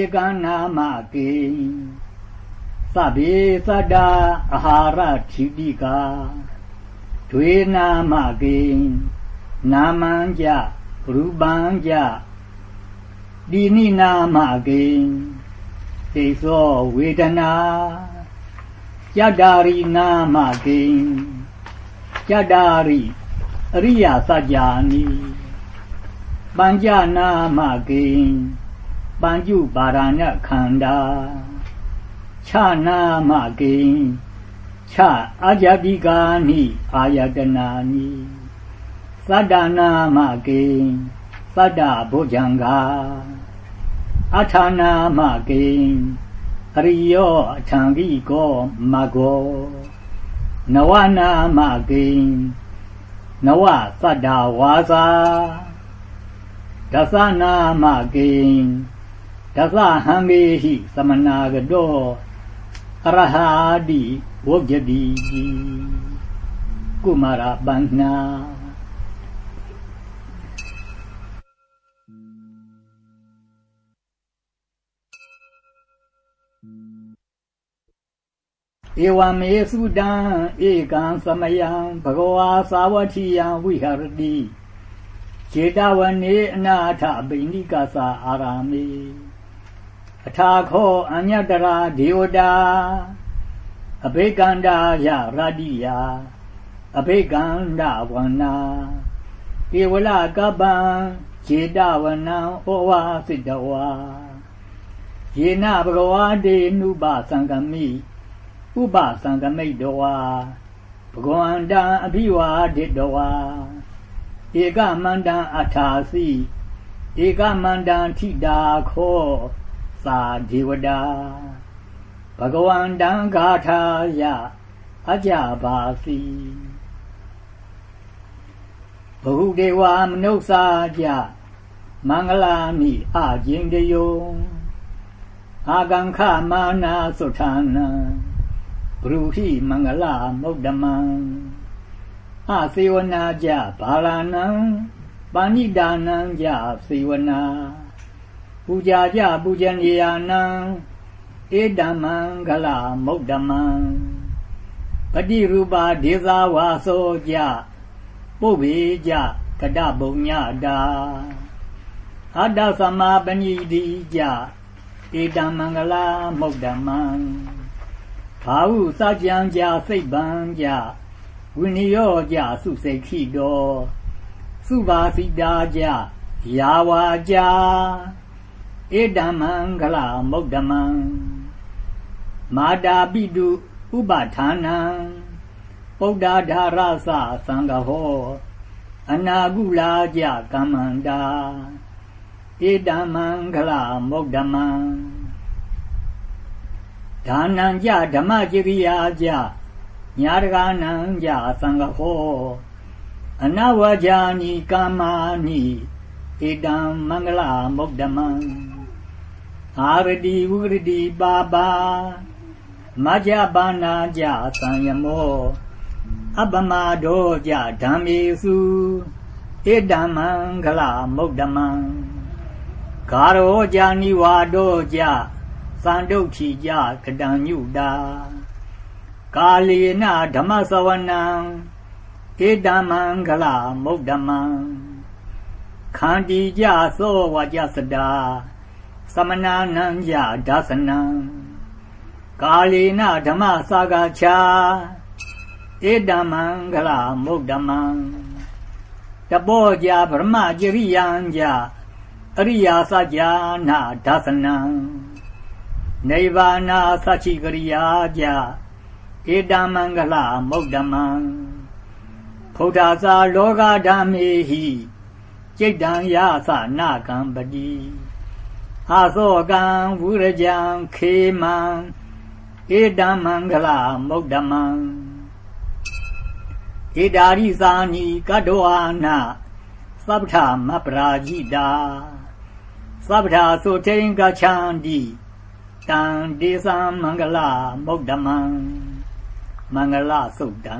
ဧကနာမကေသဗ္ဗေသတ္တာအာဟာရထိတိကာဒွေနာမကေနာမံကြရူပံကြဒီနိနာမကေသိသောဝေဒနာယတ္တာရိနာမကေယတ္တာရိအရိယစัจ जा နိပัญจနာမကေ ပัญจุပါရဏခန္ဓာခြနာမကေခြအာဇတိကာနိအာယတနာနိသတ္တနာမကေသတ္တဘုဇံဃာအထာနာမကေအရိယောအထံကိကောမဂော နဝနာမကေနဝသတ္တဝါစာဒသနာမကေ ဒသဟံမေဟိသမနာကတောအရဟာတိဝုဇ္ဇတိကုမာရပန္နာဧဝမေသုတံဧကံသမယံဘဂဝါသာဝတိယံဝိဟရတိခြေတဝနေအနာထဗိဏိကသာအာရာမေ အထာခောအညတရာဒေဝတာအဘိကန္တာယရတိယအဘိကန္တဝနာဧဝလကပ္ပံခြေတဝနံဩဝါစိတဝါယေနဘဂဝါတေနုပသံဃမိဥပသံဃမိတ်တောဝါဘဂဝန္တံအဘိဝါဒိတောဝါဧကမန္တံအထာစီဧကမန္တံထိတာခော သာဒေဝတာဘဂဝန္တံဂါထာယအကြပါစီဘဟုဒေဝမနုဿာကြမင်္ဂလာမိအကျင်တယုံအာကံခမာနာသုထာနံဘရုဟိမင်္ဂလာမုဒ္ဓမံအစေဝနာကြဘာလနံပါဏိဒါနံကြစေဝနာ ပူဇာကြပူဇဏီယာနံဧတမံဂလမုဒ္ဓမံပတိရူပါဒေသာဝါသောကြပုဗ္ဗေကြကတဘုံညတာအတ္တသမပဏိတိကြဧတမံဂလမုဒ္ဓမံဘာဟုစကြံကြစိတ်ပံကြဝိနိယောကြစုစိတ်ခိတောစုပါစိတာကြယာဝါကြ ဧတမံဂလမုဒ္ဓမံမာတာပိတုဥပဌာနံပုဒ္ဓဓာရသသံဃဟောအနာကုလာကြကမ္မန္တာဧတမံဂလမုဒ္ဓမံဒါနံကြဓမ္မကြရိယာကြညာတကာနံကြသံဃဟောအနဝဇာနိကာမာနိဧတံမင်္ဂလမုဒ္ဓမံ အာရတိဝုရတိပါပါမကြပါနာကြသံယမောအပမဒောကြဓမ္မေစုဧတံမင်္ဂလမုဒ္ဓမံဂါရောကြနိဝါဒောကြသံဒုဋ္ဌိကြကတံညုတာကာလေနဓမ္မသဝနံဧတမံဂလမုဒ္ဓမံခန္တီကြသောဝါကြစတာ သမနာနံကြဒါသနံကာလေနဓမ္မစာဂချာဧတမံဂလမုဒ္ဓမံတပောကြဗြဟ္မကြရိယံကြအရိယာစကြာနာဒါသနံနိဗ္ဗာနာသချိကရိယာကြဧတမံဂလမုဒ္ဓမံဖုဒ္ဓသာလောကဓမ္မေဟိจิตတံယသနာကံပတိ အာသောကံဝုရကြံခေမံဧတမံဂလမုဒ္ဓမံဧတာရိသာနိကတောအာနာသဗ္ဗထမပရာจิတာသဗ္ဗထသုထိန်ကချန္တိတံဒေသမင်္ဂလမုဒ္ဓမံမင်္ဂလသုတ်တံ